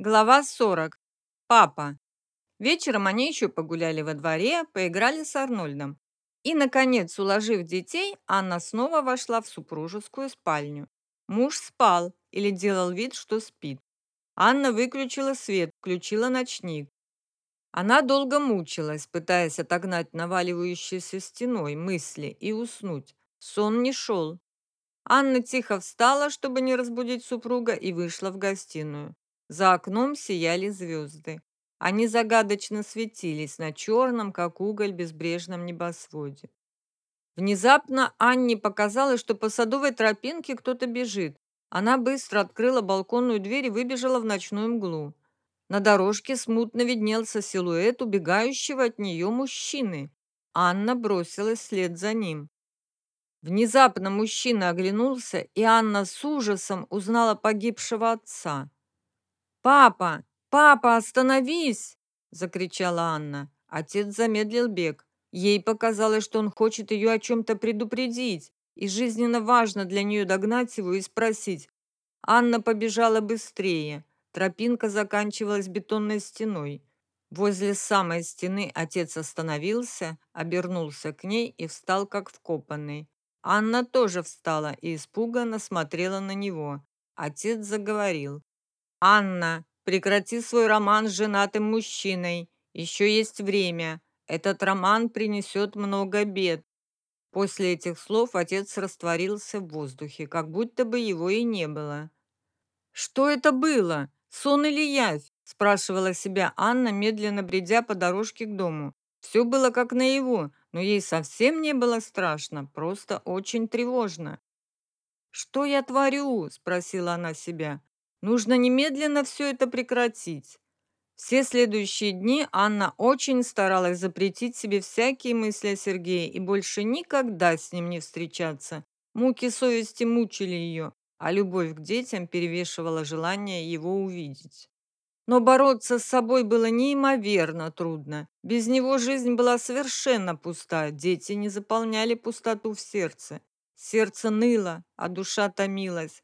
Глава 40. Папа. Вечером они еще погуляли во дворе, поиграли с Арнольдом. И, наконец, уложив детей, Анна снова вошла в супружескую спальню. Муж спал или делал вид, что спит. Анна выключила свет, включила ночник. Она долго мучилась, пытаясь отогнать наваливающиеся стеной мысли и уснуть. Сон не шел. Анна тихо встала, чтобы не разбудить супруга, и вышла в гостиную. За окном сияли звезды. Они загадочно светились на черном, как уголь, безбрежном небосводе. Внезапно Анне показалось, что по садовой тропинке кто-то бежит. Она быстро открыла балконную дверь и выбежала в ночную мглу. На дорожке смутно виднелся силуэт убегающего от нее мужчины. Анна бросилась вслед за ним. Внезапно мужчина оглянулся, и Анна с ужасом узнала погибшего отца. «Папа! Папа, остановись!» – закричала Анна. Отец замедлил бег. Ей показалось, что он хочет ее о чем-то предупредить, и жизненно важно для нее догнать его и спросить. Анна побежала быстрее. Тропинка заканчивалась бетонной стеной. Возле самой стены отец остановился, обернулся к ней и встал как вкопанный. Анна тоже встала и испуганно смотрела на него. Отец заговорил. «Анна, прекрати свой роман с женатым мужчиной. Еще есть время. Этот роман принесет много бед». После этих слов отец растворился в воздухе, как будто бы его и не было. «Что это было? Сон или явь?» – спрашивала себя Анна, медленно бредя по дорожке к дому. Все было как наяву, но ей совсем не было страшно, просто очень тревожно. «Что я творю?» – спросила она себя. Нужно немедленно все это прекратить. Все следующие дни Анна очень старалась запретить себе всякие мысли о Сергее и больше никогда с ним не встречаться. Муки совести мучили ее, а любовь к детям перевешивала желание его увидеть. Но бороться с собой было неимоверно трудно. Без него жизнь была совершенно пуста, дети не заполняли пустоту в сердце. Сердце ныло, а душа томилась.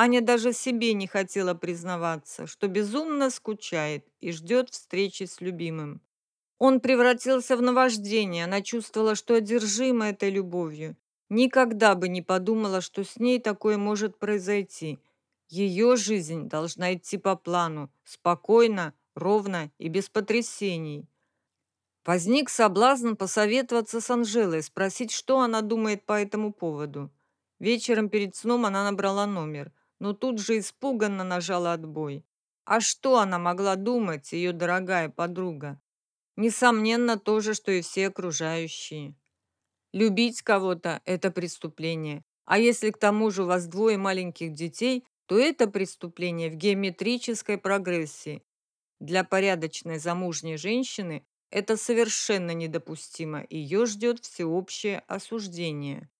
Аня даже себе не хотела признаваться, что безумно скучает и ждет встречи с любимым. Он превратился в наваждение, она чувствовала, что одержима этой любовью. Никогда бы не подумала, что с ней такое может произойти. Ее жизнь должна идти по плану, спокойно, ровно и без потрясений. Возник соблазн посоветоваться с Анжелой, спросить, что она думает по этому поводу. Вечером перед сном она набрала номер но тут же испуганно нажала отбой. А что она могла думать, ее дорогая подруга? Несомненно, то же, что и все окружающие. Любить кого-то – это преступление. А если к тому же у вас двое маленьких детей, то это преступление в геометрической прогрессии. Для порядочной замужней женщины это совершенно недопустимо, ее ждет всеобщее осуждение.